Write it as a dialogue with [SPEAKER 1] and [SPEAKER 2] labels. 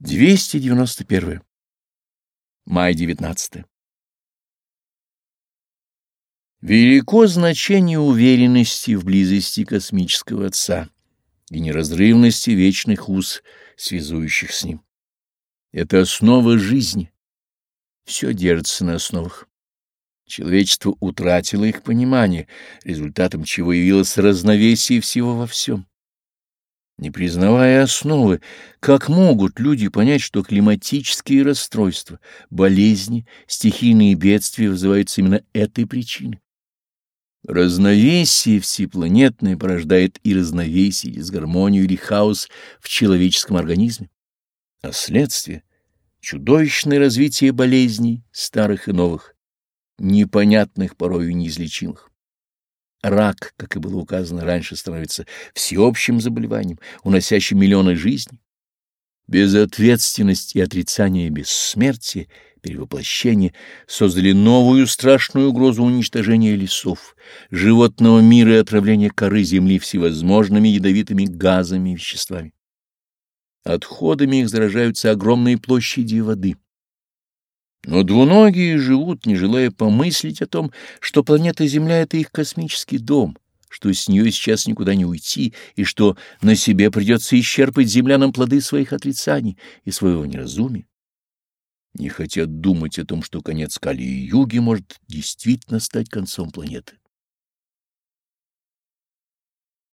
[SPEAKER 1] 291. Май 19. Велико значение уверенности в близости космического Отца и неразрывности вечных уз, связующих с Ним. Это основа жизни. Все держится на основах. Человечество утратило их понимание, результатом чего явилось разновесие всего во всем. Не признавая основы, как могут люди понять, что климатические расстройства, болезни, стихийные бедствия вызываются именно этой причиной? Разновесие всепланетное порождает и разновесие, и дисгармонию или хаос в человеческом организме. А следствие — чудовищное развитие болезней, старых и новых, непонятных, порою неизлечимых. Рак, как и было указано раньше, становится всеобщим заболеванием, уносящим миллионы жизней. Безответственность и отрицание бессмертия, перевоплощение создали новую страшную угрозу уничтожения лесов, животного мира и отравления коры земли всевозможными ядовитыми газами и веществами. Отходами их заражаются огромные площади воды. Но двуногие живут, не желая помыслить о том, что планета Земля — это их космический дом, что с нее сейчас никуда не уйти, и что на себе придется исчерпать землянам плоды своих отрицаний и своего неразумия. Не хотят думать о том, что конец Кали-юги может действительно стать концом планеты.